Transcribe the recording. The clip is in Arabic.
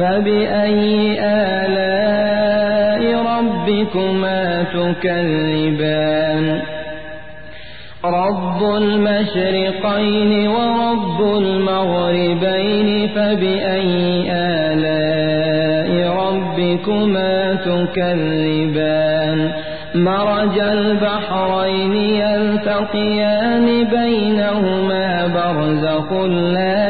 فبأي آلاء ربكما تكذبان؟ رب المشرقين ورب المغربين فبأي آلاء ربكما تكذبان؟ مرج البحرين يلتقيان بينهما برزخ لا